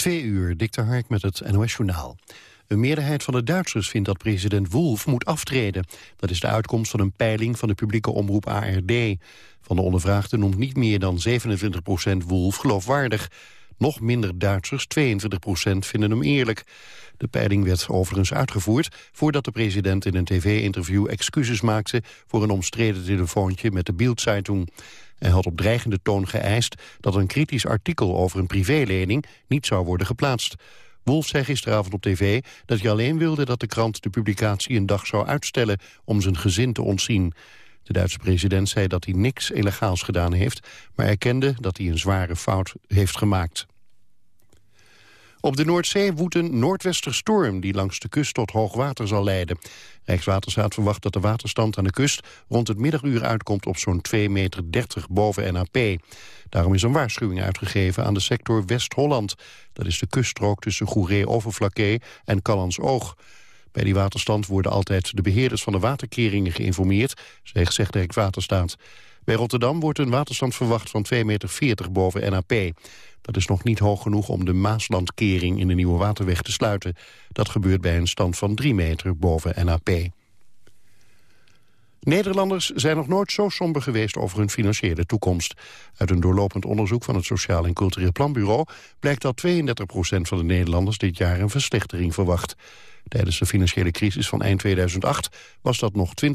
Twee uur, Dikter Hark met het NOS-journaal. Een meerderheid van de Duitsers vindt dat president Wolf moet aftreden. Dat is de uitkomst van een peiling van de publieke omroep ARD. Van de ondervraagden noemt niet meer dan 27 procent Wolf geloofwaardig. Nog minder Duitsers, 22 procent, vinden hem eerlijk. De peiling werd overigens uitgevoerd voordat de president in een tv-interview excuses maakte voor een omstreden telefoontje met de Bild-Zeitung. Hij had op dreigende toon geëist dat een kritisch artikel over een privélening niet zou worden geplaatst. Wolf zei gisteravond op tv dat hij alleen wilde dat de krant de publicatie een dag zou uitstellen om zijn gezin te ontzien. De Duitse president zei dat hij niks illegaals gedaan heeft, maar erkende dat hij een zware fout heeft gemaakt. Op de Noordzee woedt een noordwesterstorm die langs de kust tot hoogwater zal leiden. Rijkswaterstaat verwacht dat de waterstand aan de kust rond het middaguur uitkomt op zo'n 2,30 meter boven NAP. Daarom is een waarschuwing uitgegeven aan de sector West-Holland. Dat is de kuststrook tussen Goeree-Overflakkee en Callans-Oog. Bij die waterstand worden altijd de beheerders van de waterkeringen geïnformeerd, zegt Rijkswaterstaat. Bij Rotterdam wordt een waterstand verwacht van 2,40 meter boven NAP. Dat is nog niet hoog genoeg om de Maaslandkering in de Nieuwe Waterweg te sluiten. Dat gebeurt bij een stand van 3 meter boven NAP. Nederlanders zijn nog nooit zo somber geweest over hun financiële toekomst. Uit een doorlopend onderzoek van het Sociaal en Cultureel Planbureau... blijkt dat 32% van de Nederlanders dit jaar een verslechtering verwacht. Tijdens de financiële crisis van eind 2008 was dat nog 20%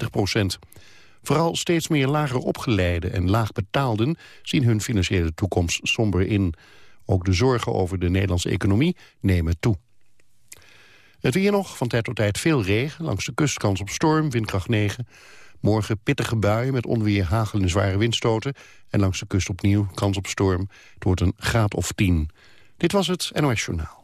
Vooral steeds meer lager opgeleiden en laagbetaalden zien hun financiële toekomst somber in. Ook de zorgen over de Nederlandse economie nemen toe. Het weer nog, van tijd tot tijd veel regen. Langs de kust kans op storm, windkracht 9. Morgen pittige buien met onweer, hagel en zware windstoten. En langs de kust opnieuw kans op storm. Het wordt een graad of 10. Dit was het NOS Journaal.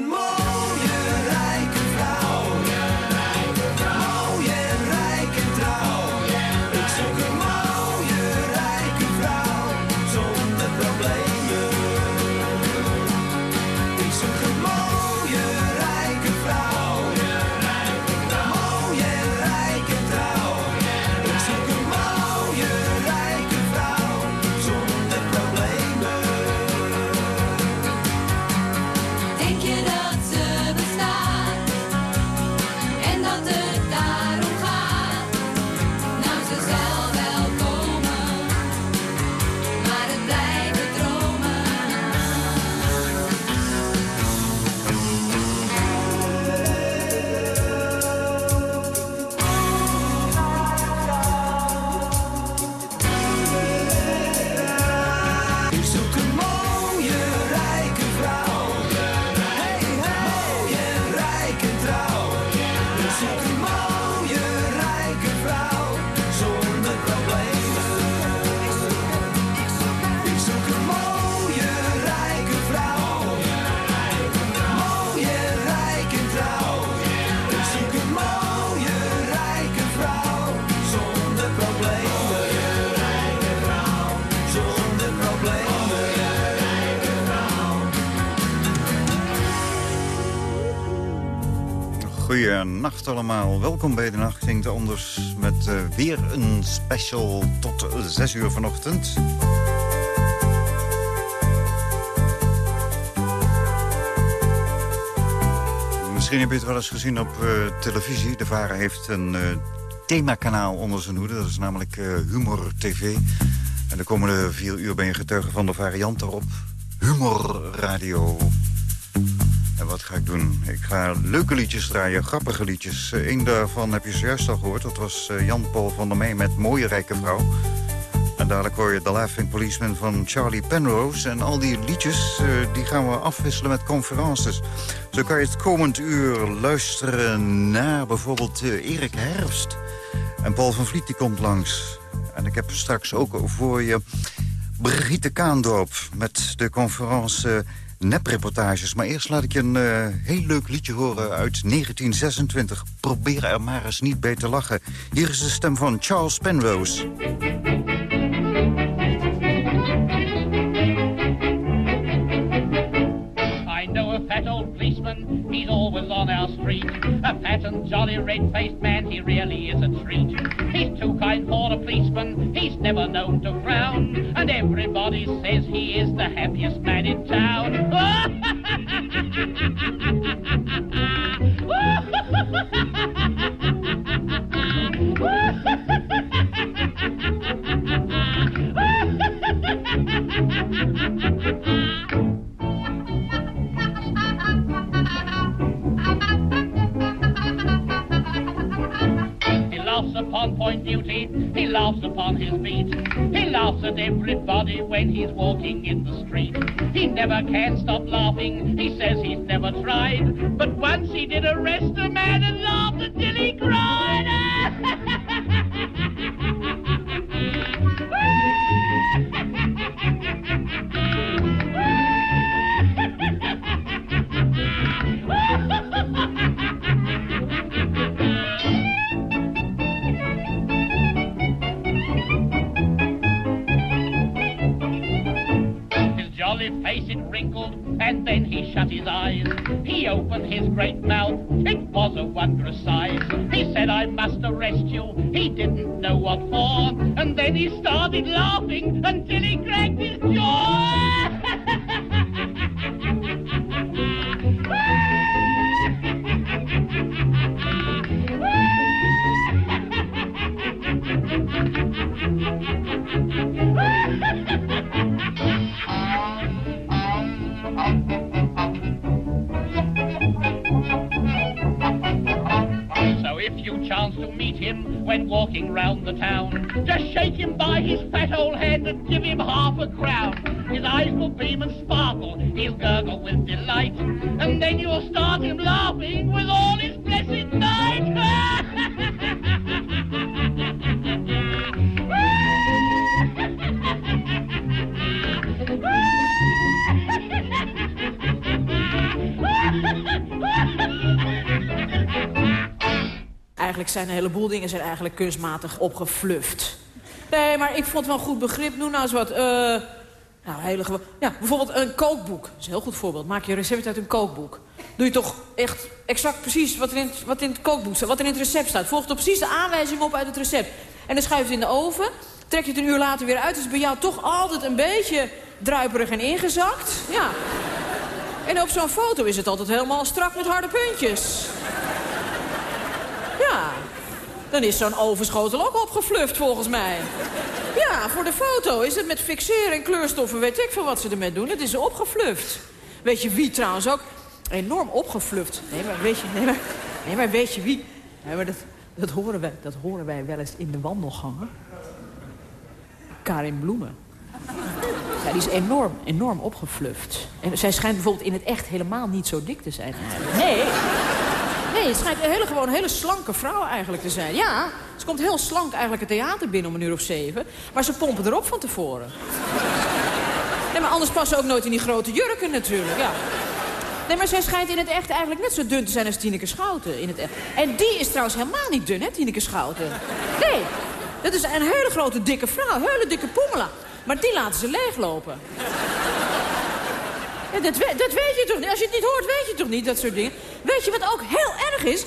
Goeienacht allemaal. Welkom bij de Nacht Klinkt Anders met uh, weer een special tot 6 uur vanochtend. Misschien heb je het wel eens gezien op uh, televisie. De VARA heeft een uh, themakanaal onder zijn hoede. Dat is namelijk Humor TV. En de komende vier uur ben je getuige van de variant daarop. Humor Radio. Wat ga ik doen? Ik ga leuke liedjes draaien, grappige liedjes. Eén eh, daarvan heb je zojuist al gehoord. Dat was eh, Jan-Paul van der Meij met Mooie Rijke Vrouw. En dadelijk hoor je The Laughing Policeman van Charlie Penrose. En al die liedjes uh, die gaan we afwisselen met conferences. Zo kan je het komend uur luisteren naar bijvoorbeeld Erik Herfst. En Paul van Vliet die komt langs. En ik heb straks ook voor je Brigitte Kaandorp... met de conferentie nepreportages. Maar eerst laat ik je een uh, heel leuk liedje horen uit 1926. Probeer er maar eens niet bij te lachen. Hier is de stem van Charles Penrose. Policeman, he's always on our street. A fat and jolly red-faced man, he really is a treat. He's too kind for a policeman, he's never known to frown. And everybody says he is the happiest man in town. upon point duty. He laughs upon his beat. He laughs at everybody when he's walking in the street. He never can stop laughing. He says he's never tried. But once he did arrest a man and then he started laughing until kunstmatig opgefluft. Nee, maar ik vond het wel goed begrip. Noem nou eens wat. Uh, nou, hele Ja, bijvoorbeeld een kookboek. Dat is een heel goed voorbeeld. Maak je recept uit een kookboek. Doe je toch echt exact precies wat er in, wat in het kookboek staat. Wat er in het recept staat. Volg toch precies de aanwijzing op uit het recept. En dan schuif je het in de oven. Trek je het een uur later weer uit. Is bij jou toch altijd een beetje druiperig en ingezakt. Ja. En op zo'n foto is het altijd helemaal strak met harde puntjes. Ja, dan is zo'n ovenschotel ook opgefluft volgens mij. Ja, voor de foto is het met fixeren en kleurstoffen, weet ik veel wat ze ermee doen. Het is opgefluft. Weet je wie trouwens ook? Enorm opgefluft. Nee, maar weet je, nee, maar, nee, maar weet je wie? Nee, maar dat, dat, horen wij, dat horen wij wel eens in de wandelgangen. Karin Bloemen. Ja, die is enorm, enorm opgefluft. En zij schijnt bijvoorbeeld in het echt helemaal niet zo dik te zijn. Nee. Nee, het schijnt een hele, gewoon hele slanke vrouw eigenlijk te zijn. Ja, ze komt heel slank eigenlijk het theater binnen om een uur of zeven. Maar ze pompen erop van tevoren. Nee, maar anders passen ook nooit in die grote jurken natuurlijk, ja. Nee, maar zij schijnt in het echt eigenlijk net zo dun te zijn als Tineke Schouten. In het echt. En die is trouwens helemaal niet dun, hè, Tineke Schouten. Nee, dat is een hele grote dikke vrouw, hele dikke poemela. Maar die laten ze leeglopen. Ja, dat, dat weet je toch niet? Als je het niet hoort, weet je toch niet, dat soort dingen? Weet je wat ook heel erg is?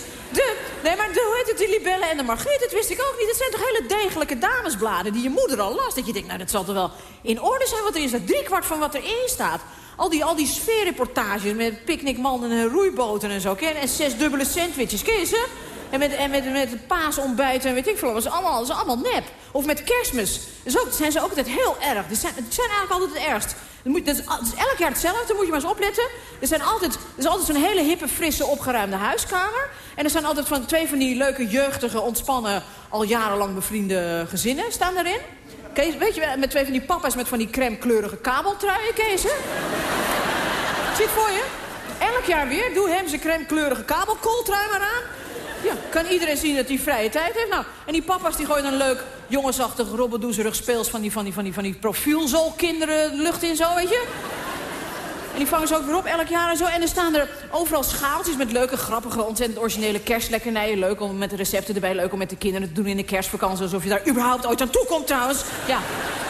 Libelle en de Margriet, dat wist ik ook niet. Dat zijn toch hele degelijke damesbladen die je moeder al las. Dat je denkt, nou, dat zal toch wel in orde zijn wat er is. Dat driekwart van wat erin staat. Al die, al die sfeerreportages met picknickmanden en roeiboten en zo. En zes dubbele sandwiches, ken? En met, en met, met paasontbijt en weet ik veel. Dat is allemaal, dat is allemaal nep. Of met kerstmis. Dus ook, zijn ze ook altijd heel erg. Die zijn, die zijn eigenlijk altijd het ergst. Moet, is, elk jaar hetzelfde, moet je maar eens opletten. Er, zijn altijd, er is altijd zo'n hele hippe, frisse, opgeruimde huiskamer. En er zijn altijd van, twee van die leuke, jeugdige, ontspannen... al jarenlang bevriende gezinnen staan erin. Kees, weet je, met twee van die papa's met van die crème kleurige kabeltruien, Kees, hè? Zie het voor je? Elk jaar weer, doe hem zijn crème kleurige kabelkooltrui maar aan. Ja, kan iedereen zien dat hij vrije tijd heeft. Nou, en die papa's die gooien een leuk, jongensachtig, robbedoezerig speels... van die, van die, van die, van die profielzoolkinderen lucht in zo, weet je? En die vangen ze ook weer op elk jaar en zo. En er staan er overal schaaltjes met leuke, grappige, ontzettend originele kerstlekkernijen. Leuk om met de recepten erbij, leuk om met de kinderen te doen in de kerstvakantie. Alsof je daar überhaupt ooit aan toe komt trouwens. Ja,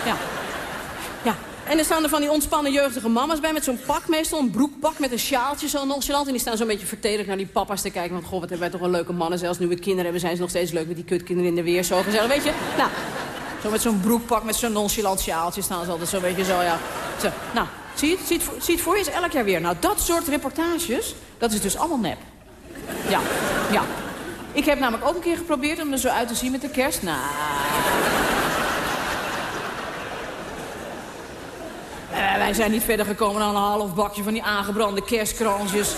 ja. En er staan er van die ontspannen jeugdige mama's bij... met zo'n pak meestal, een broekpak met een sjaaltje zo nonchalant. En die staan zo'n beetje vertederd naar die papa's te kijken. Want goh, wat hebben wij toch wel leuke mannen. Zelfs nu we kinderen hebben, zijn ze nog steeds leuk met die kutkinderen in de weer. Zo gezellig, weet je? Nou, zo met zo'n broekpak met zo'n nonchalant sjaaltje staan ze altijd zo, weet je, zo, ja. Zo, nou, zie je, het, zie, het, voor- zie het voor je, is elk jaar weer. Nou, dat soort reportages, dat is dus allemaal nep. Ja, ja. Ik heb namelijk ook een keer geprobeerd om er zo uit te zien met de kerst. Nou... Eh, wij zijn niet verder gekomen dan een half bakje van die aangebrande kerstkransjes.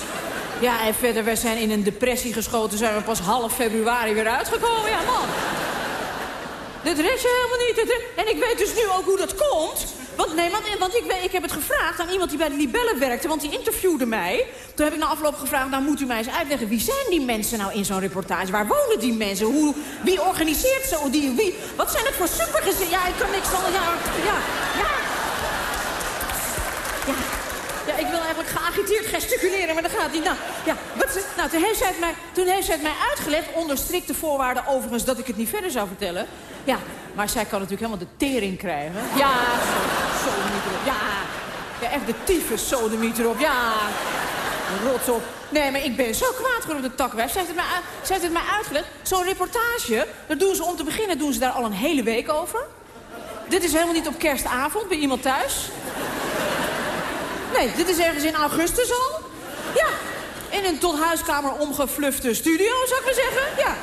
Ja, en verder, wij zijn in een depressie geschoten. Zijn we pas half februari weer uitgekomen. Ja, man. Dit red je helemaal niet. En ik weet dus nu ook hoe dat komt. Want, nee, want, want ik, ik heb het gevraagd aan iemand die bij de Libelle werkte. Want die interviewde mij. Toen heb ik na afloop gevraagd, nou moet u mij eens uitleggen... wie zijn die mensen nou in zo'n reportage? Waar wonen die mensen? Hoe, wie organiseert zo die? Wie, wat zijn het voor supergezinnen? Ja, ik kan niks van... Ja, ja. Ja, ja, ik wil eigenlijk geagiteerd gesticuleren, maar dat gaat niet. Nou, ja, wat, ze- nou toen, heeft zij het mij, toen heeft zij het mij uitgelegd, onder strikte voorwaarden overigens, dat ik het niet verder zou vertellen. Ja, maar zij kan natuurlijk helemaal de tering krijgen. Ja, zo, sodemiet erop. Ja, ja, echt de tyfus sodemiet erop. Ja, rots op. Nee, maar ik ben zo kwaad geworden op de takwijf. Zij heeft het mij, uitgelegd. Zo'n reportage, daar doen ze om te beginnen doen ze daar al een hele week over. Dit is helemaal niet op kerstavond bij iemand thuis. Nee, dit is ergens in augustus al. Ja, in een tot huiskamer omgeflufte studio, zou ik maar zeggen. Ja.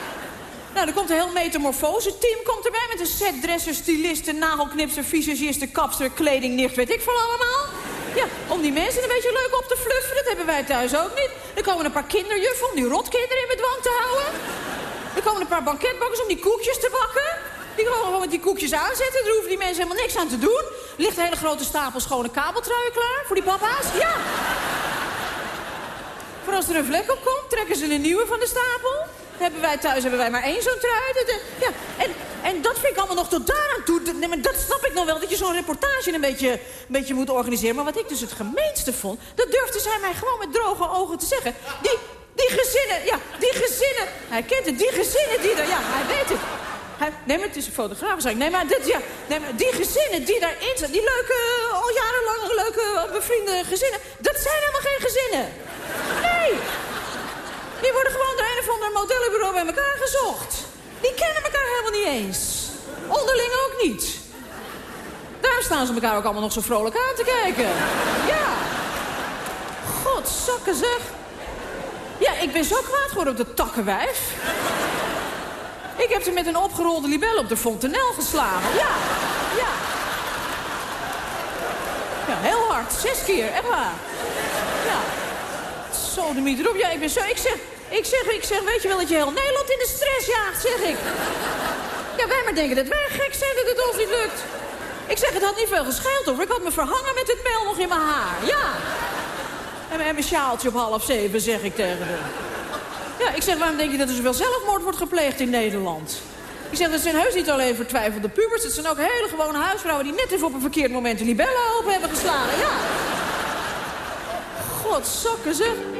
Nou, er komt een heel metamorfose-team komt erbij... met een set dresser, stylisten, nagelknipster, visagisten, kapster, kleding, nicht, weet ik veel allemaal. Ja, om die mensen een beetje leuk op te fluffen, dat hebben wij thuis ook niet. Er komen een paar kinderjuffen om die rotkinderen in bedwang te houden. Er komen een paar banketbakkers om die koekjes te bakken. Die komen gewoon met die koekjes aanzetten. Daar hoeven die mensen helemaal niks aan te doen. Er ligt een hele grote stapel schone kabeltruien klaar voor die papa's. Ja. Voor als er een vlek op komt, trekken ze een nieuwe van de stapel. Hebben wij thuis hebben wij maar één zo'n trui. Eh, Ja, en, en dat vind ik allemaal nog tot daaraan toe. Dat snap ik nog wel, dat je zo'n reportage een beetje, een beetje moet organiseren. Maar wat ik dus het gemeenste vond, dat durfde zij mij gewoon met droge ogen te zeggen. Die, die gezinnen, ja, die gezinnen. Hij kent het, die gezinnen die er, ja, hij weet het. Nee, maar het is een fotograaf. Zeg. Nee, maar, dit, ja, die gezinnen die daarin zitten, die leuke, al jarenlang leuke, bevriende gezinnen, dat zijn helemaal geen gezinnen. Nee. Die worden gewoon door een of ander modellenbureau bij elkaar gezocht. Die kennen elkaar helemaal niet eens. Onderling ook niet. Daar staan ze elkaar ook allemaal nog zo vrolijk aan te kijken. Ja. Godzakken zeg. Ja, ik ben zo kwaad geworden op de takkenwijf. Ik heb ze met een opgerolde libel op de fontanel geslagen. Ja, ja. Ja, heel hard. Zes keer, echt waar. Ja. Zo, de miet erop. Ik ben zo... Ik zeg, ik zeg, ik zeg, weet je wel dat je heel Nederland in de stress jaagt, zeg ik. Ja, wij maar denken dat wij gek zijn dat het ons niet lukt. Ik zeg, het had niet veel gescheeld, hoor. Ik had me verhangen met het mel nog in mijn haar. Ja. En en mijn sjaaltje op half zeven, zeg ik tegen haar. Ja, ik zeg, waarom denk je dat er zoveel zelfmoord wordt gepleegd in Nederland? Ik zeg, dat zijn heus niet alleen vertwijfelde pubers. Het zijn ook hele gewone huisvrouwen die net even op een verkeerd moment de libellen open hebben geslagen. Ja. Godzakken zeg.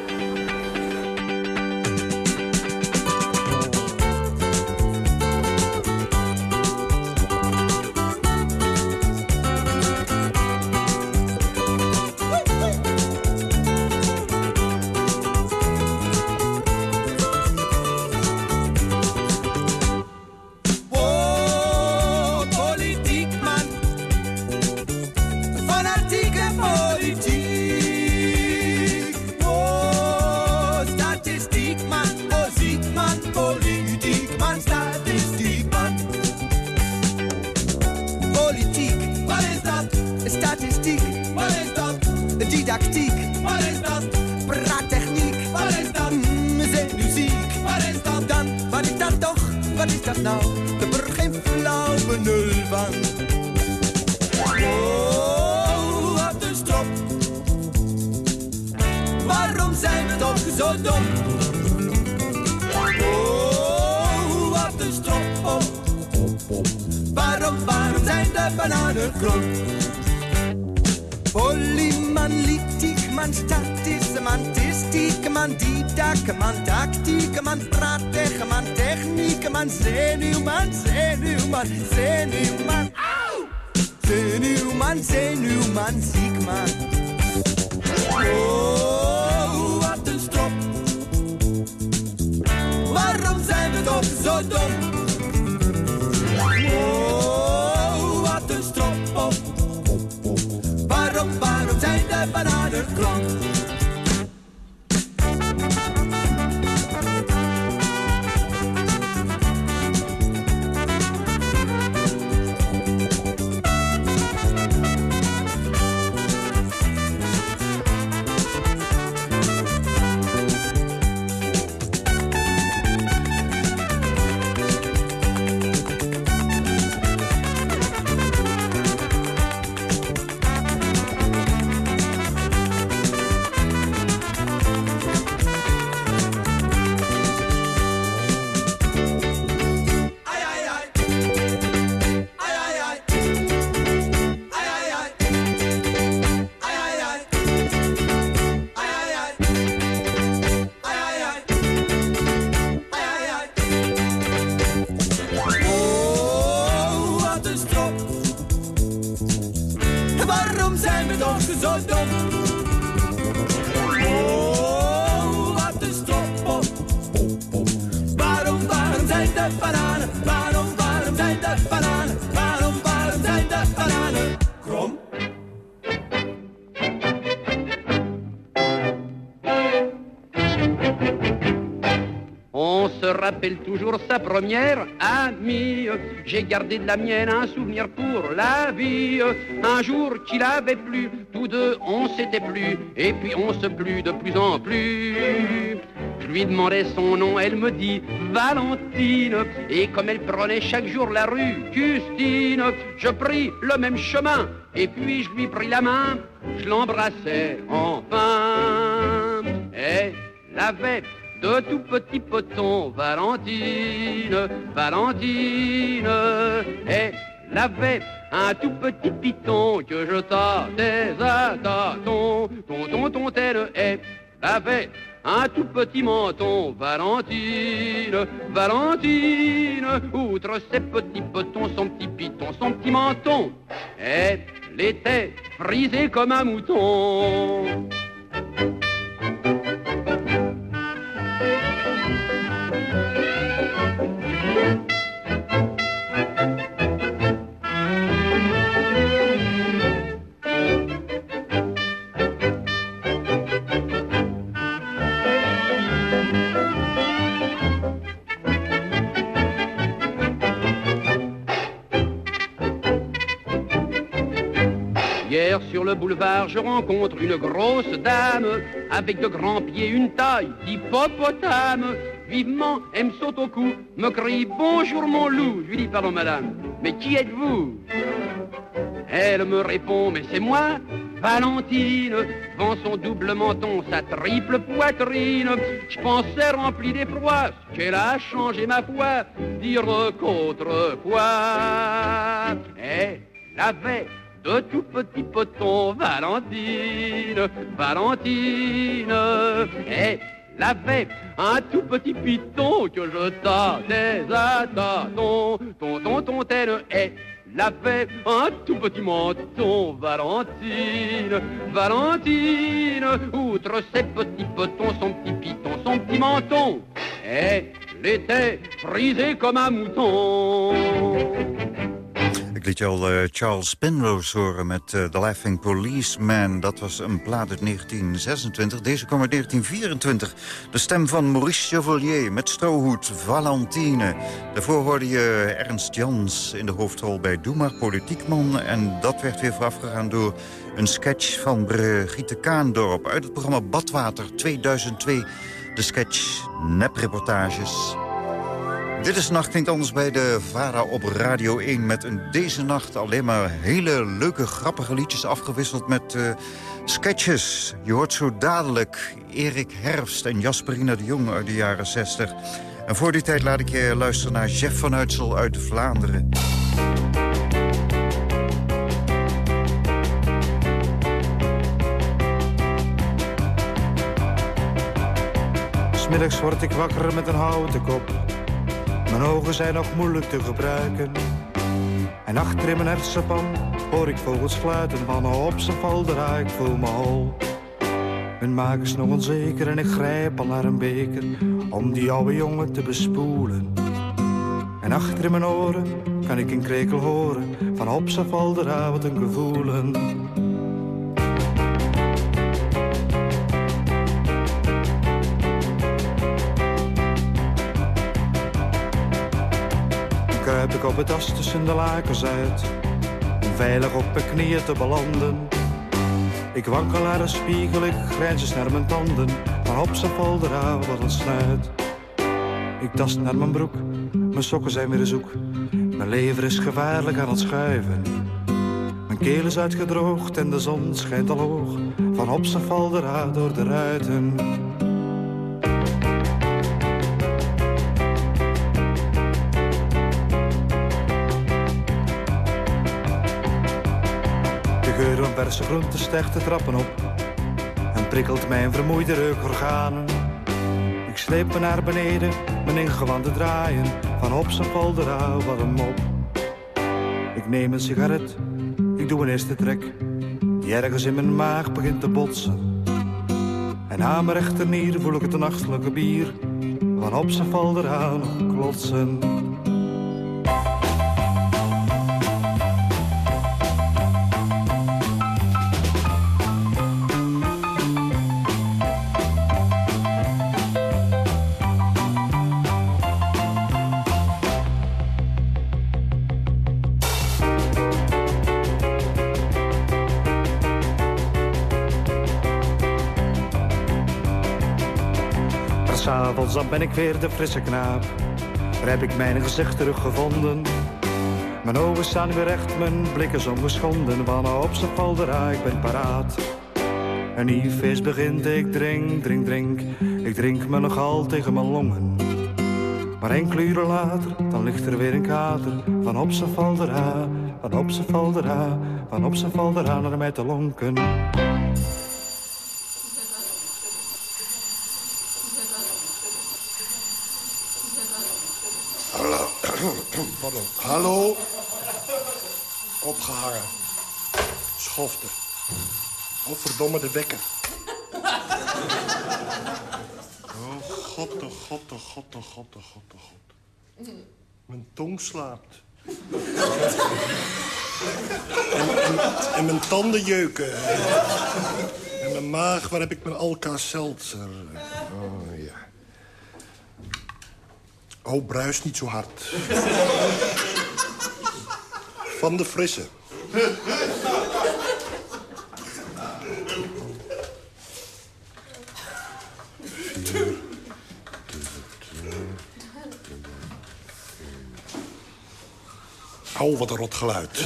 Waarom, waarom zijn de bananen krom? Première amie. J'ai gardé de la mienne un souvenir pour la vie. Un jour qu'il avait plu, tous deux on s'était plu, et puis on se plut de plus en plus. Je lui demandais son nom, elle me dit Valentine. Et comme elle prenait chaque jour la rue Justine, je pris le même chemin, et puis je lui pris la main, je l'embrassais enfin. Elle avait de tout petits potons, Valentine, Valentine, elle avait un tout petit piton que je tâtais à tâtons, tonton, tontelle, elle avait un tout petit menton, Valentine, Valentine, outre ses petits potons, son petit piton, son petit menton, elle était frisée comme un mouton. Sur le boulevard, je rencontre une grosse dame avec de grands pieds, une taille d'hippopotame. Vivement, elle me saute au cou, me crie bonjour mon loup. Je lui dis pardon madame, mais qui êtes-vous? Elle me répond mais c'est moi, Valentine, devant son double menton, sa triple poitrine. Je pensais rempli d'effroi, qu'elle a changé ma foi, dire qu'autrefois, elle avait de tout petits potons, Valentine, Valentine, elle avait un tout petit piton que je tâtais à tâtons, tonton, tontelle, elle avait un tout petit menton, Valentine, Valentine, outre ses petits potons, son petit piton, son petit menton, elle était frisée comme un mouton. Ik liet je al uh, Charles Penrose horen met uh, The Laughing Policeman. Dat was een plaat uit 1926. Deze kwam uit 1924. De stem van Maurice Chevalier met Strohoed, Valentine. Daarvoor hoorde je Ernst Jans in de hoofdrol bij Doe maar Politiekman. En dat werd weer voorafgegaan door een sketch van Brigitte Kaandorp... uit het programma Badwater 2002. De sketch Nepreportages. Dit is Nacht Klinkt Anders bij de VARA op Radio 1... met een deze nacht alleen maar hele leuke, grappige liedjes... afgewisseld met uh, sketches. Je hoort zo dadelijk Erik Herfst en Jasperina de Jong uit de jaren 60. En voor die tijd laat ik je luisteren naar Jeff van Uitsel uit Vlaanderen. Smiddags word ik wakker met een houten kop mijn ogen zijn nog moeilijk te gebruiken. En achter in mijn hersenpan hoor ik vogels fluiten van op zijn valdera, ik voel me hol. Mijn maag is nog onzeker en ik grijp al naar een beker om die oude jongen te bespoelen. En achter in mijn oren kan ik een krekel horen van op zijn valdera wat een gevoelen. Kruip ik op het as tussen de lakens uit. Om veilig op mijn knieën te belanden. Ik wankel naar de spiegel, ik grijns naar mijn tanden. Van op zijn foldera wat een snuit. Ik tast naar mijn broek, mijn sokken zijn weer zoek. Mijn lever is gevaarlijk aan het schuiven. Mijn keel is uitgedroogd en de zon schijnt al hoog. Van op zijn foldera door de ruiten. Verse groente stijgt de trappen op en prikkelt mijn vermoeide reukorganen. Ik sleep me naar beneden, mijn ingewanden draaien, van op zijn foldera wat een mop. Ik neem een sigaret, ik doe een eerste trek, die ergens in mijn maag begint te botsen. En aan mijn rechternier voel ik het nachtelijke bier, van op zijn foldera nog klotsen. Ben ik weer de frisse knaap. Daar heb ik mijn gezicht teruggevonden. Mijn ogen staan weer recht, mijn blik is ongeschonden. Wanneer op zijn valdera, ik ben paraat. Een nieuw feest begint, ik drink, drink, drink. Ik drink me nogal tegen mijn longen. Maar enkele uren later, dan ligt er weer een kater. Van op zijn valdera, van op zijn valdera, van op zijn valdera naar mij te lonken. Pardon. Hallo? Opgehangen. Schofte. Oh, verdomme de wekker. Oh, god, oh, god, oh, god, oh, god, oh, god, oh, god. Mijn tong slaapt. En, en, mijn tanden jeuken. En mijn maag, waar heb ik mijn Alka-Seltzer? Oh, ja. Oh, bruis niet zo hard. Van de frisse. Oh, wat een rot geluid.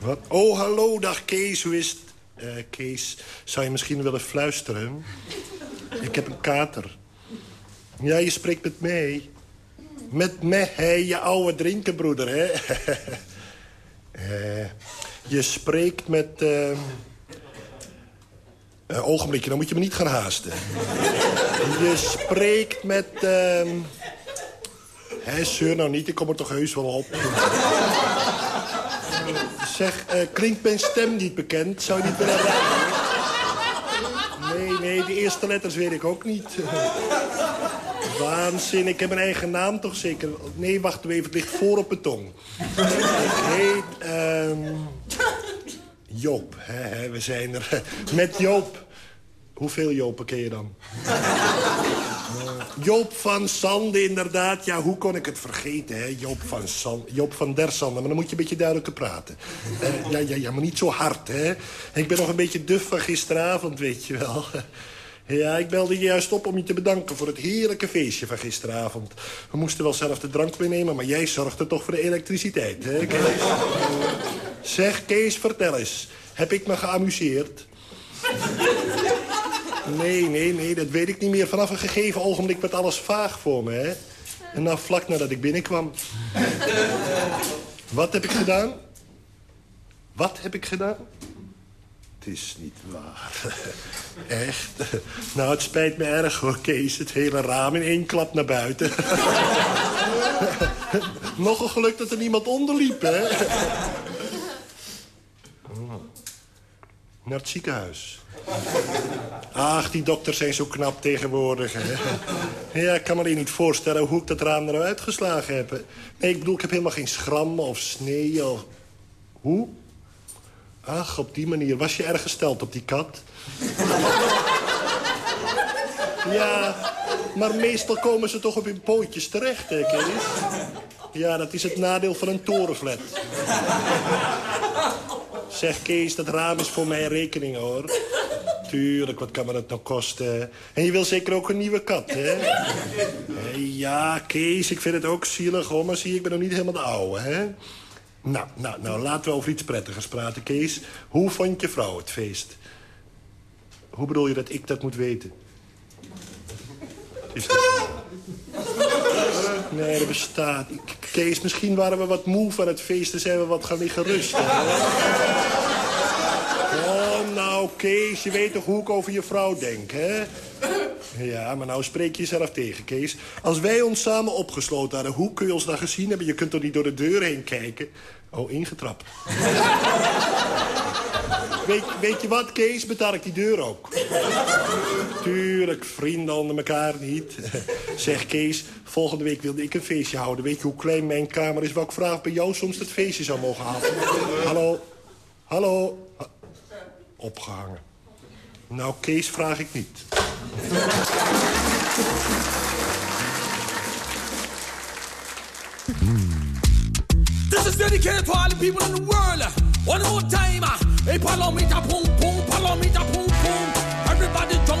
Wat? Oh, hallo, dag Kees, hoe is het? Uh, Kees, zou je misschien willen fluisteren? Ik heb een kater. Ja, je spreekt met mij. Met mij, je oude drinkenbroeder, hè? uh, je spreekt met... Uh... Ogenblikje, dan moet je me niet gaan haasten. je spreekt met... Uh... Hé, zeur nou niet, ik kom er toch heus wel op. zeg, uh, klinkt mijn stem niet bekend? Zou je niet willen? Eerste letters weet ik ook niet. Waanzin, ik heb een eigen naam toch zeker? Nee, wacht even, het ligt voor op mijn tong. ik heet... ehm Joop, we zijn er. Met Joop. Hoeveel Jopen ken je dan? Joop van Sande, inderdaad. Ja, hoe kon ik het vergeten, hè? Joop van, San, Joop van der Sande. Maar dan moet je een beetje duidelijker praten. Eh, ja, ja, ja, maar niet zo hard, hè? Ik ben nog een beetje duf van gisteravond, weet je wel. Ja, ik belde je juist op om je te bedanken voor het heerlijke feestje van gisteravond. We moesten wel zelf de drank meenemen, maar jij zorgde toch voor de elektriciteit, hè, Kees? Zeg, Kees, vertel eens. Heb ik me geamuseerd? Nee, nee, nee, dat weet ik niet meer. Vanaf een gegeven ogenblik werd alles vaag voor me, hè. En nou, vlak nadat ik binnenkwam. Wat heb ik gedaan? Wat heb ik gedaan? Is niet waar. Echt? Nou, het spijt me erg hoor, Kees. Het hele raam in één klap naar buiten. Nog een geluk dat er niemand onder liep, hè? Naar het ziekenhuis. Ach, die dokters zijn zo knap tegenwoordig, hè. Ja, ik kan me alleen niet voorstellen hoe ik dat raam eruit geslagen heb. Nee, ik bedoel, ik heb helemaal geen schrammen of sneeën of... Hoe? Ach, op die manier. Was je erg gesteld op die kat? Ja, maar meestal komen ze toch op hun pootjes terecht, hè, Kees? Ja, dat is het nadeel van een torenflat. Zeg, Kees, dat raam is voor mijn rekening, hoor. Tuurlijk, wat kan me dat nou kosten? En je wil zeker ook een nieuwe kat, hè? Ja, Kees, ik vind het ook zielig, hoor. Maar zie, ik ben nog niet helemaal de oude, hè? Nou, nou, nou, laten we over iets prettigers praten, Kees. Hoe vond je vrouw het feest? Hoe bedoel je dat ik dat moet weten? Nee, dat bestaat. Kees, misschien waren we wat moe van het feest... en zijn we wat gaan liggen rusten. Oh, nou, Kees, je weet toch hoe ik over je vrouw denk, hè? Ja, maar nou spreek je jezelf tegen, Kees. Als wij ons samen opgesloten hadden, hoe kun je ons dan gezien hebben? Je kunt toch niet door de deur heen kijken? Oh, ingetrapt. weet, weet je wat, Kees? Betaal ik die deur ook. Tuurlijk, vrienden onder elkaar niet. zeg, Kees, volgende week wilde ik een feestje houden. Weet je hoe klein mijn kamer is? Ik vraag bij jou soms het feestje zou mogen houden? Hallo? Hallo? Opgehangen. Nou, Kees vraag ik niet. This is dedicated to all the people in the world. One more time. Ah. Hey, palomita, pum, pum, palomita, pum, pum. Everybody jump,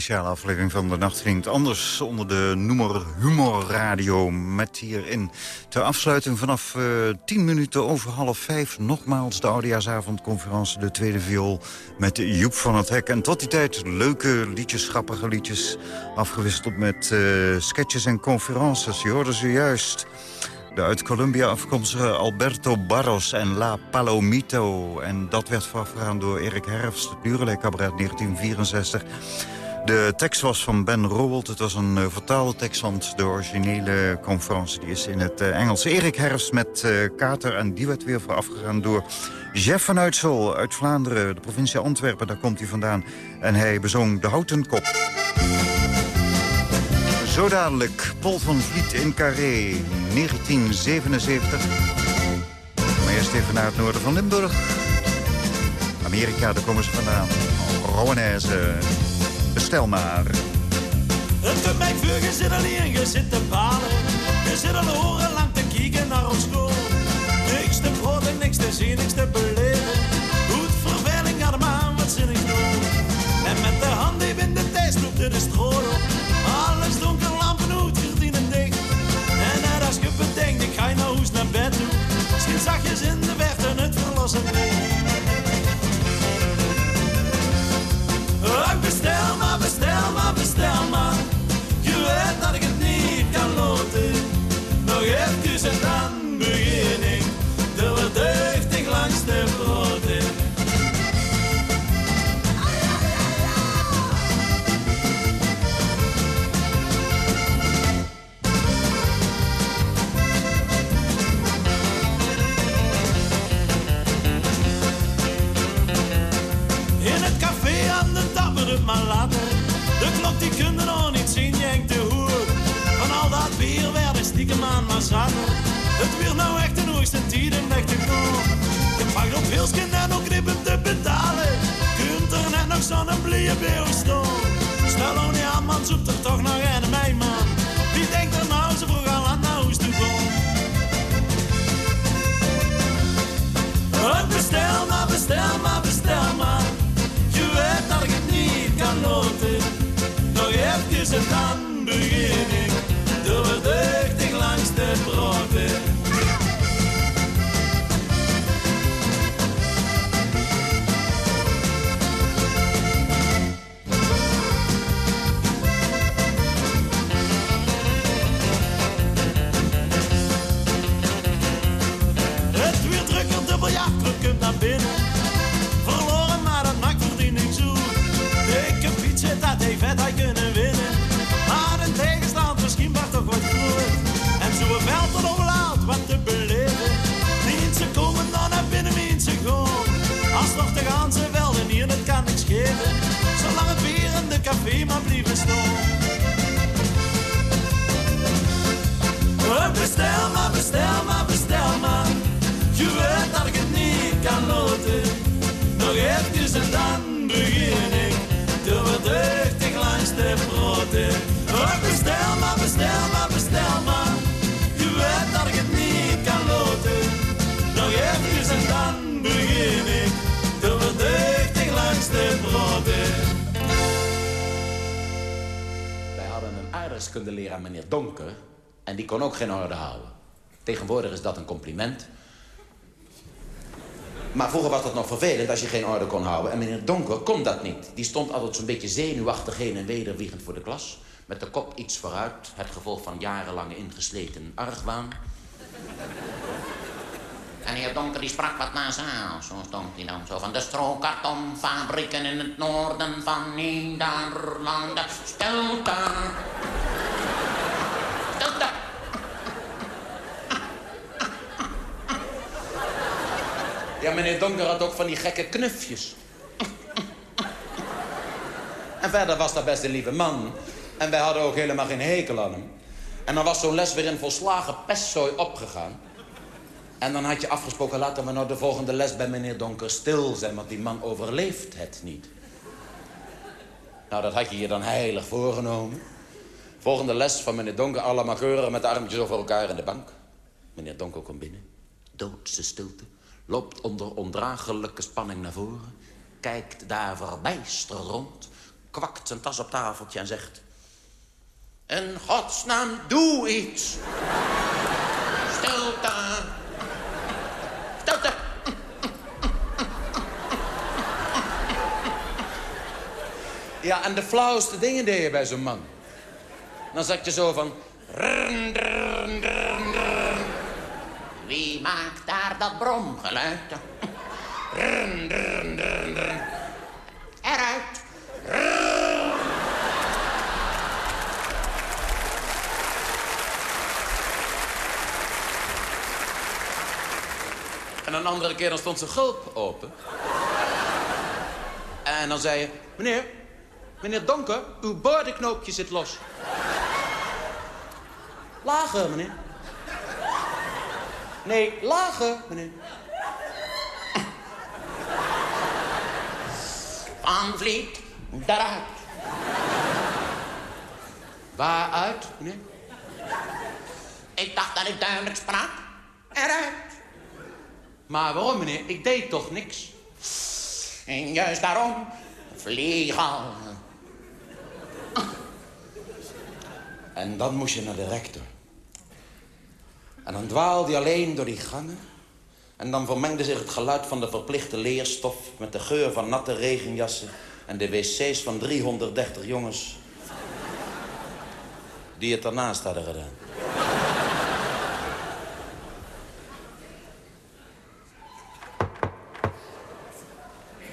speciale aflevering van De Nacht Anders... onder de noemer Humor Radio. Met hierin ter afsluiting vanaf uh, eh, 10 minuten over half vijf... nogmaals de Oudejaarsavondconferentie, de tweede viool... met Joep van het Hek. En tot die tijd leuke liedjes, grappige liedjes... afgewisseld met uh, sketches en conferences. Je hoorde ze juist... De uit Colombia afkomstige Alberto Barros en La Palomito. En dat werd voorafgegaan door Erik Herfst, het Cabaret 1964. De tekst was van Ben Rowold. Het was een uh, vertaalde tekst, want de originele conferentie die is in het uh, Engels. Erik Herfst met uh, Kater en die werd weer voorafgegaan door Jeff van Uitsel uit Vlaanderen. De provincie Antwerpen, daar komt hij vandaan. En hij bezong De Houten Kop. Zo dadelijk, Paul van Vliet in Carré, 1977. Maar eerst even naar het noorden van Limburg. Amerika, daar komen ze vandaan. Rowanese, bestel maar. Het doet mij vuur, je zit alleen, je zit te balen. Je zit al horen lang te kijken naar ons school. Hier, dat kan niks geven. Zolang het bier in de café maar blijven staan. Bestel maar, bestel maar, bestel maar. Je weet dat ik het niet kan loten. Nog even en dan begin ik doordeugdig langs de broden. Oh, bestel maar, bestel maar, bestel maar. Je weet dat ik het niet kan loten. Nog even en dan begin ik. De broden. Wij hadden een aardrijkskundeleraar, meneer Donker. En die kon ook geen orde houden. Tegenwoordig is dat een compliment. Maar vroeger was dat nog vervelend als je geen orde kon houden. En meneer Donker kon dat niet. Die stond altijd zo'n beetje zenuwachtig heen en weder wiegend voor de klas. Met de kop iets vooruit. Het gevolg van jarenlange ingesleten argwaan. En heer Donker die sprak wat nasaal. Zo stond hij dan zo van de strokartonfabrieken in het noorden van Nederland. Stel daar. Ja, meneer Donker had ook van die gekke knufjes. en verder was dat best een lieve man. En wij hadden ook helemaal geen hekel aan hem. En dan was zo'n les weer in volslagen pestzooi opgegaan. En dan had je afgesproken, laten we nou de volgende les bij meneer Donker stil zijn, want die man overleeft het niet. Nou, dat had je je dan heilig voorgenomen. Volgende les van meneer Donker, allemaal keurig met de armpjes over elkaar in de bank. Meneer Donker komt binnen, doodse stilte loopt onder ondraaglijke spanning naar voren... kijkt daar verbijsterd rond... kwakt zijn tas op tafeltje en zegt... In godsnaam, doe iets. Stilte. Ja, en de flauwste dingen deed je bij zo'n man. Dan zat je zo van... Wie maakt daar dat bromgeluid? Eruit. En een andere keer dan stond zijn gulp open. En dan zei je... Meneer, meneer Donker, uw boordenknoopje zit los. Lager, meneer. Nee, lager, meneer. Van Vliet, daaruit. Waaruit, meneer? Ik dacht dat ik duidelijk sprak. Eruit. Maar waarom, meneer? Ik deed toch niks? En juist daarom vlieg al. En dan moest je naar de rector. En dan dwaalde je alleen door die gangen. En dan vermengde zich het geluid van de verplichte leerstof... met de geur van natte regenjassen... en de wc's van 330 jongens... die het ernaast hadden gedaan.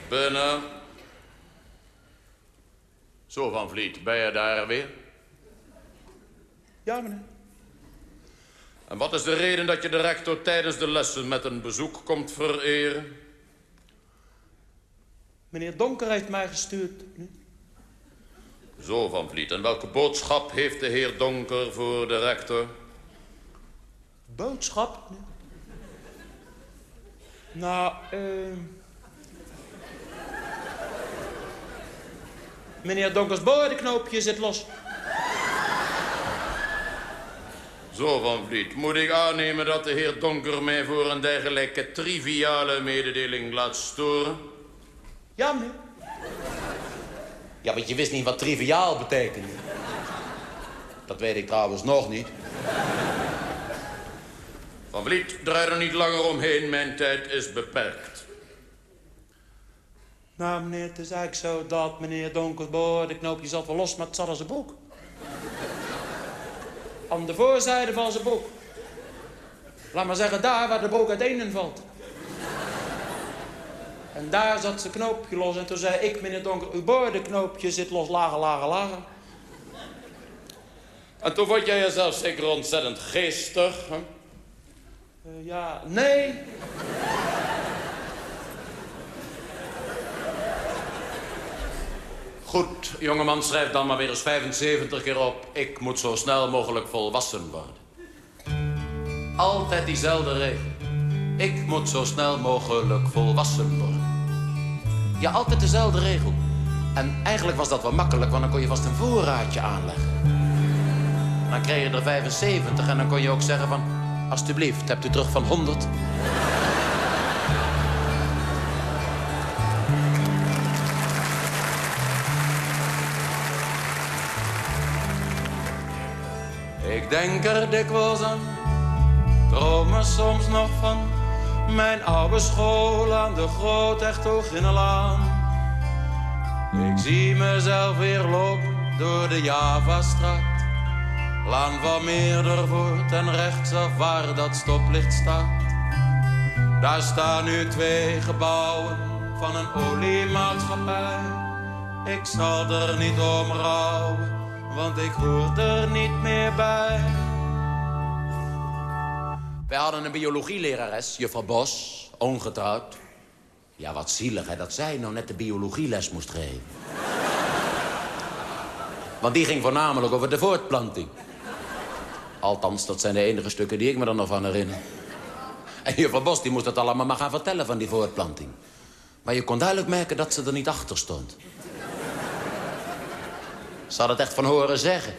Binnen. Zo, Van Vliet, ben je daar weer? Ja, meneer. En wat is de reden dat je de rector tijdens de lessen met een bezoek komt vereren? Meneer Donker heeft mij gestuurd. meneer. Zo, Van Vliet, en welke boodschap heeft de heer Donker voor de rector? Boodschap? meneer? Nou, eh... Meneer Donkers boordenknoopje zit los. Zo, Van Vliet, moet ik aannemen dat de heer Donker mij voor een dergelijke triviale mededeling laat storen? Ja, meneer. Ja, want je wist niet wat triviaal betekende. Dat weet ik trouwens nog niet. Van Vliet, draai er niet langer omheen, mijn tijd is beperkt. Nou, meneer, het is eigenlijk zo dat meneer Donkers boordenknoopje zat wel los, maar het zat aan zijn broek. Aan de voorzijde van zijn broek. Laat maar zeggen, daar waar de broek uiteen valt. En daar zat zijn knoopje los. En toen zei ik, meneer Donker, uw boordenknoopje zit los, lager, lager, lager. En toen vond jij jezelf zeker ontzettend geestig, hè? Eh, ja, nee. Goed, jongeman, schrijf dan maar weer eens 75 keer op. Ik moet zo snel mogelijk volwassen worden. Altijd diezelfde regel. Ik moet zo snel mogelijk volwassen worden. Ja, altijd dezelfde regel. En eigenlijk was dat wel makkelijk, want dan kon je vast een voorraadje aanleggen. Dan kreeg je er 75 en dan kon je ook zeggen van... Alsjeblieft, hebt u terug van 100? Denk er dikwijls aan, droom soms nog van mijn oude school aan de Groot Echthoginnenlaan. Ik zie mezelf weer lopen door de Javastraat. Laan van Meerdervoort en rechtsaf waar dat stoplicht staat. Daar staan nu twee gebouwen van een oliemaatschappij. Ik zal er niet om rouwen, want ik hoor er niet meer bij. Wij hadden een biologielerares, juffrouw Bos, ongetrouwd. Ja, wat zielig hè, dat zij nou net de biologieles moest geven. Want die ging voornamelijk over de voortplanting. Althans, dat zijn de enige stukken die ik me er nog van herinner. En juffrouw Bos die moest het allemaal maar gaan vertellen van die voortplanting. Maar je kon duidelijk merken dat ze er niet achter stond. Ze had het echt van horen zeggen.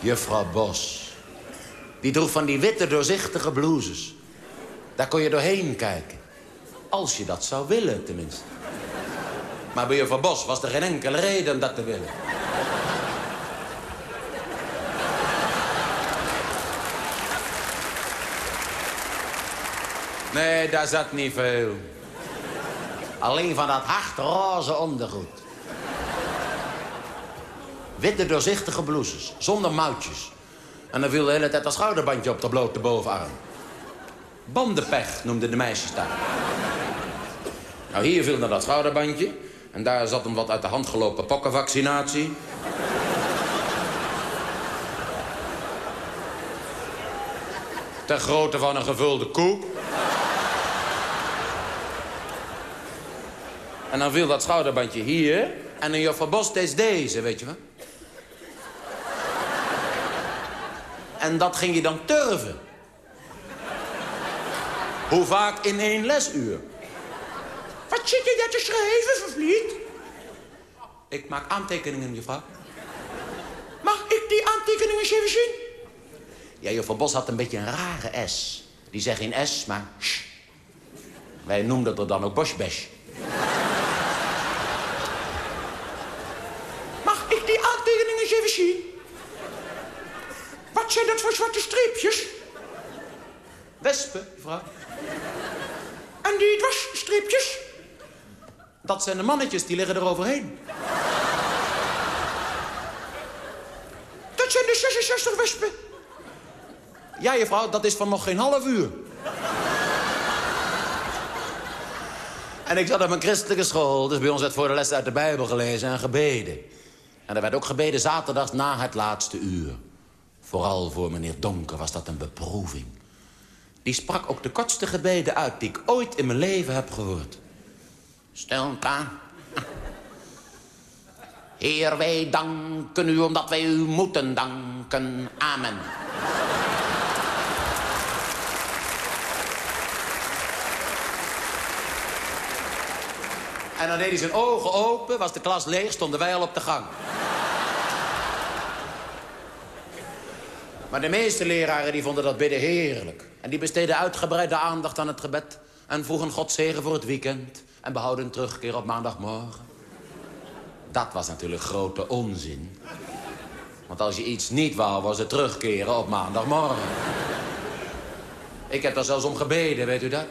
Juffrouw Bos. Die droeg van die witte, doorzichtige blouses. Daar kon je doorheen kijken. Als je dat zou willen, tenminste. Maar bij juffrouw Bos was er geen enkele reden om dat te willen. Nee, daar zat niet veel. Alleen van dat hardroze ondergoed. Witte doorzichtige blouses, zonder mouwtjes. En dan viel de hele tijd een schouderbandje op de blote bovenarm. Bandenpech noemden de meisjes dat. Nou, hier viel naar dat schouderbandje. En daar zat een wat uit de hand gelopen pokkenvaccinatie. Ter grootte van een gevulde koe. En dan viel dat schouderbandje hier. En dan juffrouw Bos steeds deze, weet je wel. En dat ging je dan turven. Hoe vaak in één lesuur? Wat zit je daar te schrijven, vervliet? Ik maak aantekeningen, juffrouw. Mag ik die aantekeningen eens even zien? Ja, juffrouw Bos had een beetje een rare S. Die zegt geen S, maar sh. Wij noemden het dan ook Boschbesch ik die aantekeningen eens even zien? Wat zijn dat voor zwarte streepjes? Wespen, mevrouw. En die dwarsstreepjes? Dat zijn de mannetjes, die liggen er overheen. Dat zijn de 66 wespen. Ja, juffrouw, dat is van nog geen half uur. En ik zat op een christelijke school, dus bij ons werd voor de les uit de Bijbel gelezen en gebeden. En er werd ook gebeden zaterdags na het laatste uur. Vooral voor meneer Donker was dat een beproeving. Die sprak ook de kortste gebeden uit die ik ooit in mijn leven heb gehoord. Stilte. Heer, wij danken u omdat wij u moeten danken. Amen. En dan deed hij zijn ogen open, was de klas leeg, stonden wij al op de gang. Maar de meeste leraren die vonden dat bidden heerlijk. En die besteden uitgebreide aandacht aan het gebed. En vroegen God zegen voor het weekend. En behouden terugkeer op maandagmorgen. Dat was natuurlijk grote onzin. Want als je iets niet wou, was het terugkeren op maandagmorgen. Ik heb daar zelfs om gebeden, weet u dat?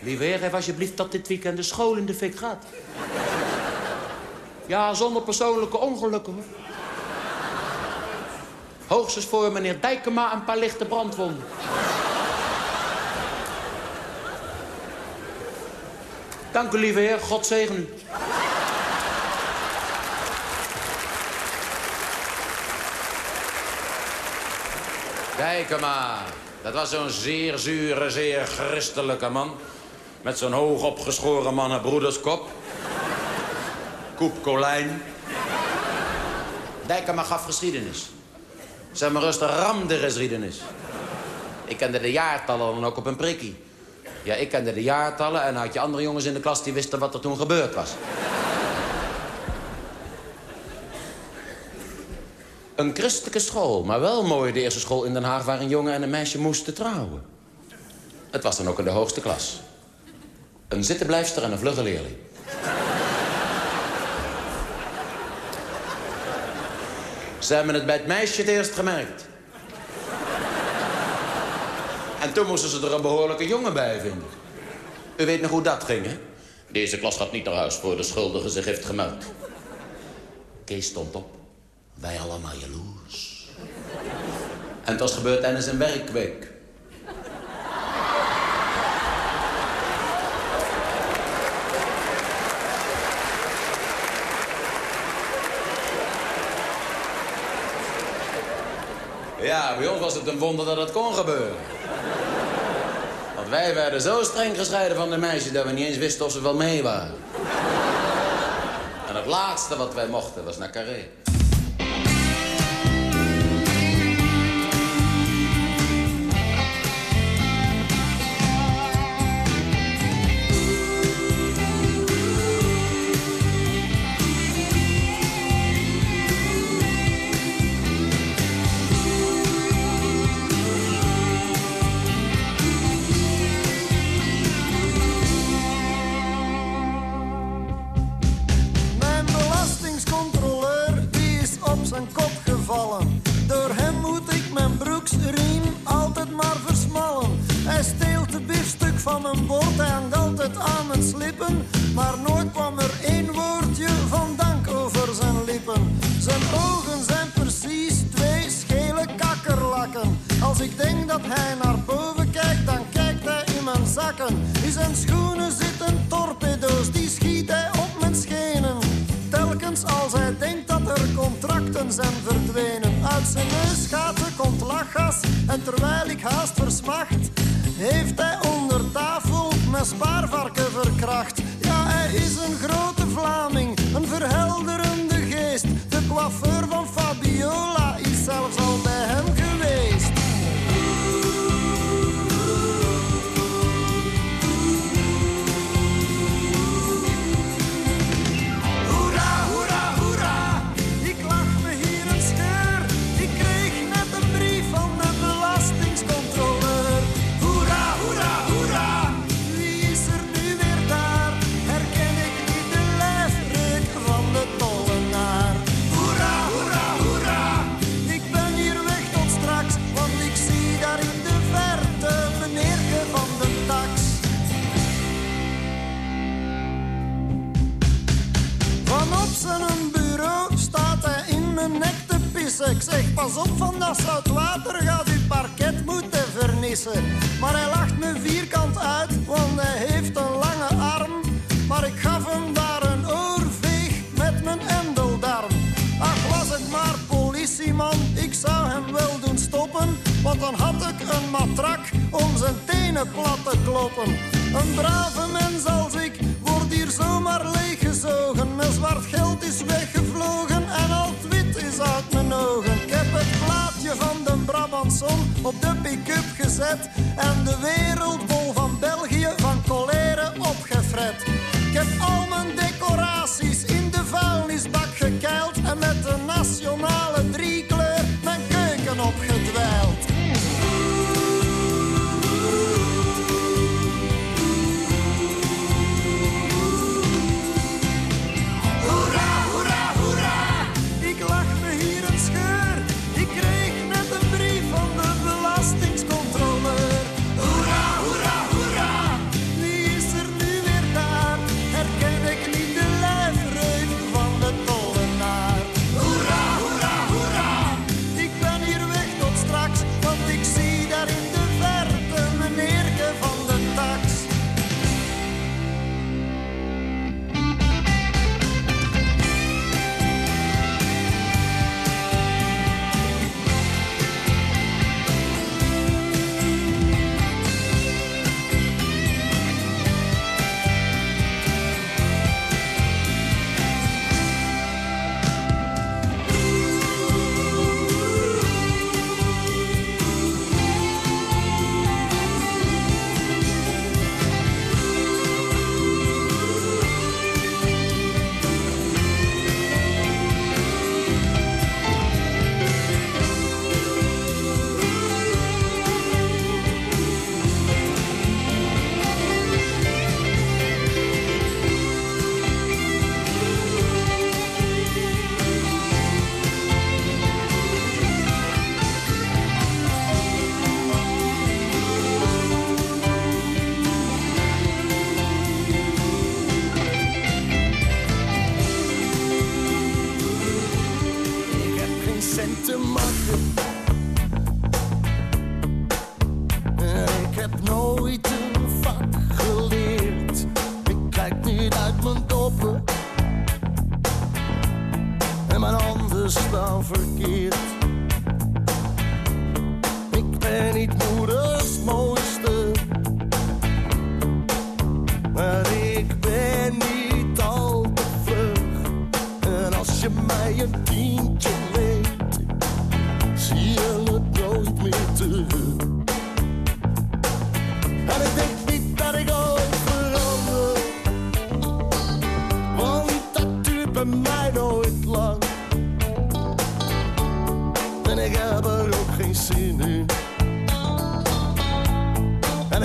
Lieve heer, geef alsjeblieft dat dit weekend de school in de fik gaat. Ja, zonder persoonlijke ongelukken, hoor. Hoogstens voor meneer Dijkema een paar lichte brandwonden. Dank u, lieve heer. God zegen u. Dijkema. Dat was zo'n zeer zure, zeer christelijke man. Met zo'n hoog opgeschoren mannenbroederskop. Koep Colijn. Dijkema gaf geschiedenis. Zeg maar rustig, ramde geschiedenis. Ik kende de jaartallen dan ook op een prikkie. Ja, ik kende de jaartallen en had je andere jongens in de klas die wisten wat er toen gebeurd was. Een christelijke school, maar wel mooi de eerste school in Den Haag... waar een jongen en een meisje moesten trouwen. Het was dan ook in de hoogste klas. Een zittenblijfster en een vlugge leerling. Ze hebben het bij het meisje het eerst gemerkt. En toen moesten ze er een behoorlijke jongen bij vinden. U weet nog hoe dat ging, hè? Deze klas gaat niet naar huis voor de schuldige zich heeft gemeld. Kees stond op. Wij allemaal jaloers. En het was gebeurd tijdens een werkweek. Ja, bij ons was het een wonder dat het kon gebeuren. Want wij werden zo streng gescheiden van de meisjes... dat we niet eens wisten of ze wel mee waren. En het laatste wat wij mochten was naar Carré.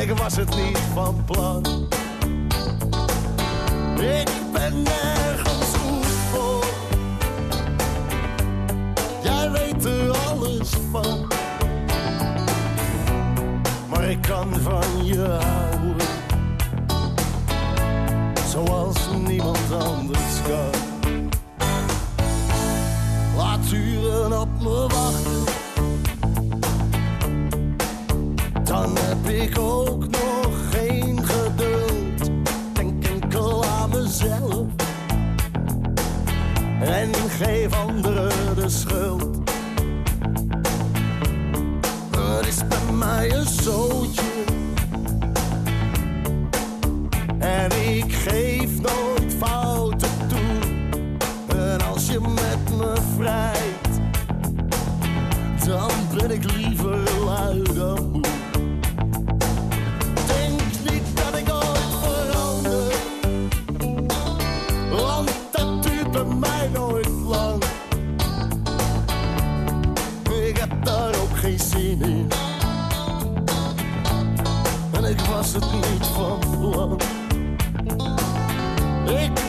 ik was het niet van plan. Ik ben nergens goed voor. Jij weet er alles van. Maar ik kan van je houden. Zoals niemand anders kan. Laat uren op me wachten. Heb ik ook nog geen geduld. Denk enkel aan mezelf en geef anderen de schuld. Het is bij mij een zootje. En ik geef nooit fouten toe. En als je met me vrijt, dan ben ik liever was het niet van plan. Ik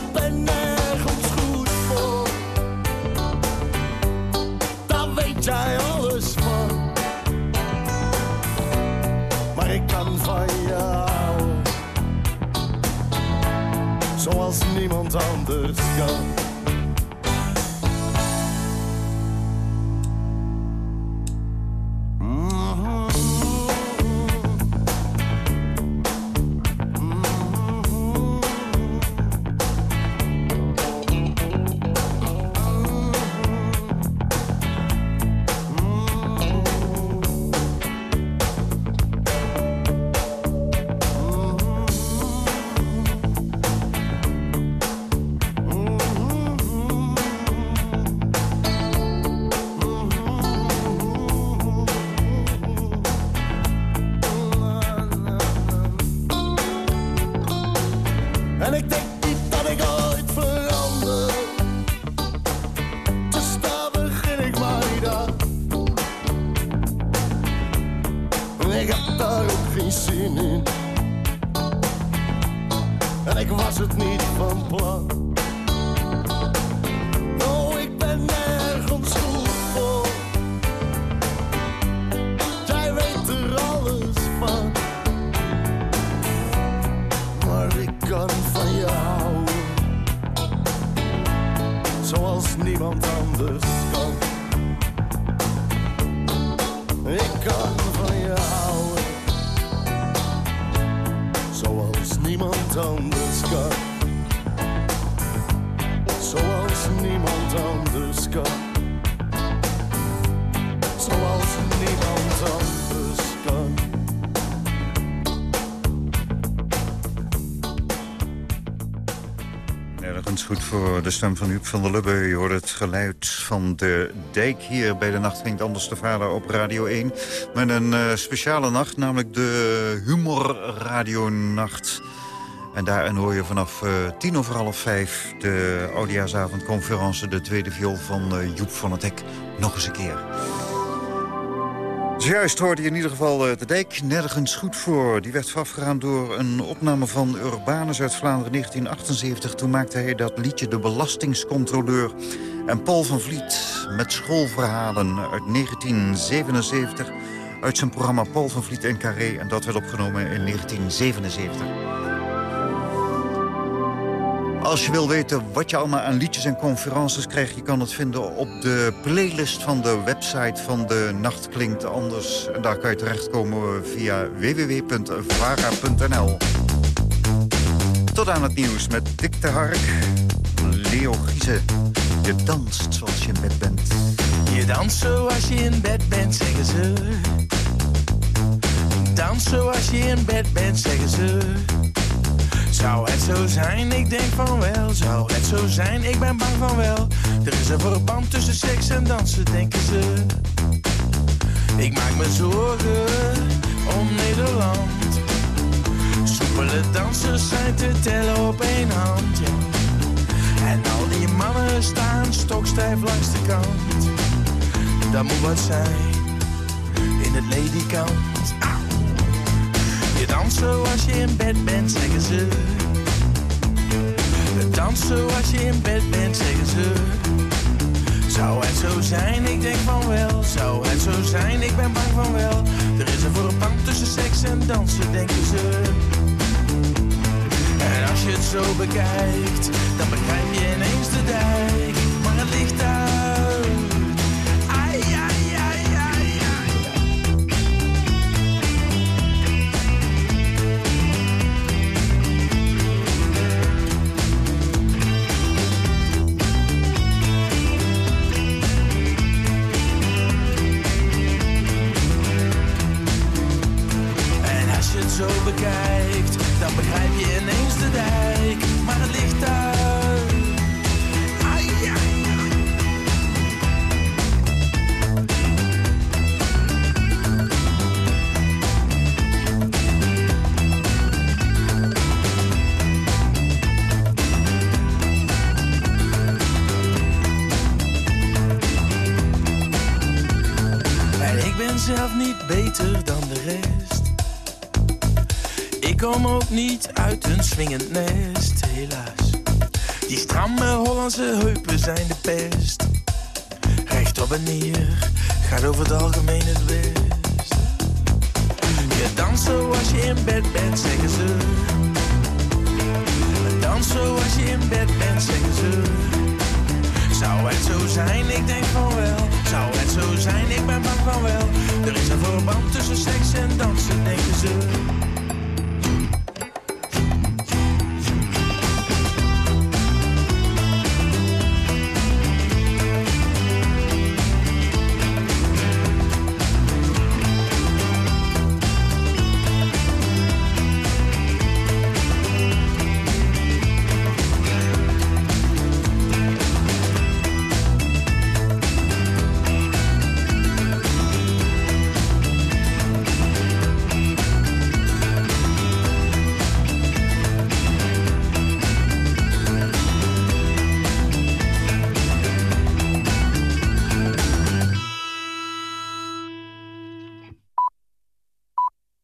de stem van Huub van der Lubbe. Je hoort het geluid van de dijk hier bij de Nacht Ging Anders te Vader op Radio 1. Met een eh, speciale nacht, namelijk de Humor Radio Nacht. En daarin hoor je vanaf eh, tien over half vijf de Oudejaarsavondconferentie... de tweede viool van eh, Joep van het Hek nog eens een keer. Zojuist hoorde je in ieder geval eh, de dijk nergens goed voor. Die werd voorafgegaan door een opname van Urbanus uit Vlaanderen 1978. Toen maakte hij dat liedje De Belastingscontroleur. En Paul van Vliet met schoolverhalen uit 1977... uit zijn programma Paul van Vliet en Carré. En dat werd opgenomen in 1977. Als je wil weten wat je allemaal aan liedjes en conferences krijgt... je kan het vinden op de playlist van de website van de Nacht Klinkt Anders. En daar kan je terechtkomen via www.vara.nl. Tot aan het nieuws met Dick de Hark, Leo Giese. Je danst zoals je in bed bent. Je danst zoals je in bed bent, zeggen ze. Dans zoals je in bed bent, zeggen ze. Zou het zo zijn? Ik denk van wel. Zou het zo zijn? Ik ben bang van wel. Er is een verband tussen seks en dansen, denken ze. Ik maak me zorgen om Nederland. Soepele dansers zijn te tellen op één hand, ja. En al die mannen staan stokstijf langs de kant. Dat moet wat zijn in het ledikant. Je danst zoals je in bed bent, zeggen ze. Dans zoals je in bed bent, zeggen ze. Zou het zo zijn? Ik denk van wel. Zou het zo zijn? Ik ben bang van wel. Er is een verband tussen seks en dansen, denken ze. En als je het zo bekijkt, dan begrijp je ineens de dijk. Swingend nest, helaas. Die stramme Hollandse heupen zijn de pest. Recht op en neer, gaat over het algemeen het best. Je danst zoals je in bed bent, zeggen ze. Dans zoals je in bed bent, zeggen ze. Zou het zo zijn? Ik denk van wel. Zou het zo zijn? Ik ben bang van wel. Er is een verband tussen seks en dansen, denken ze.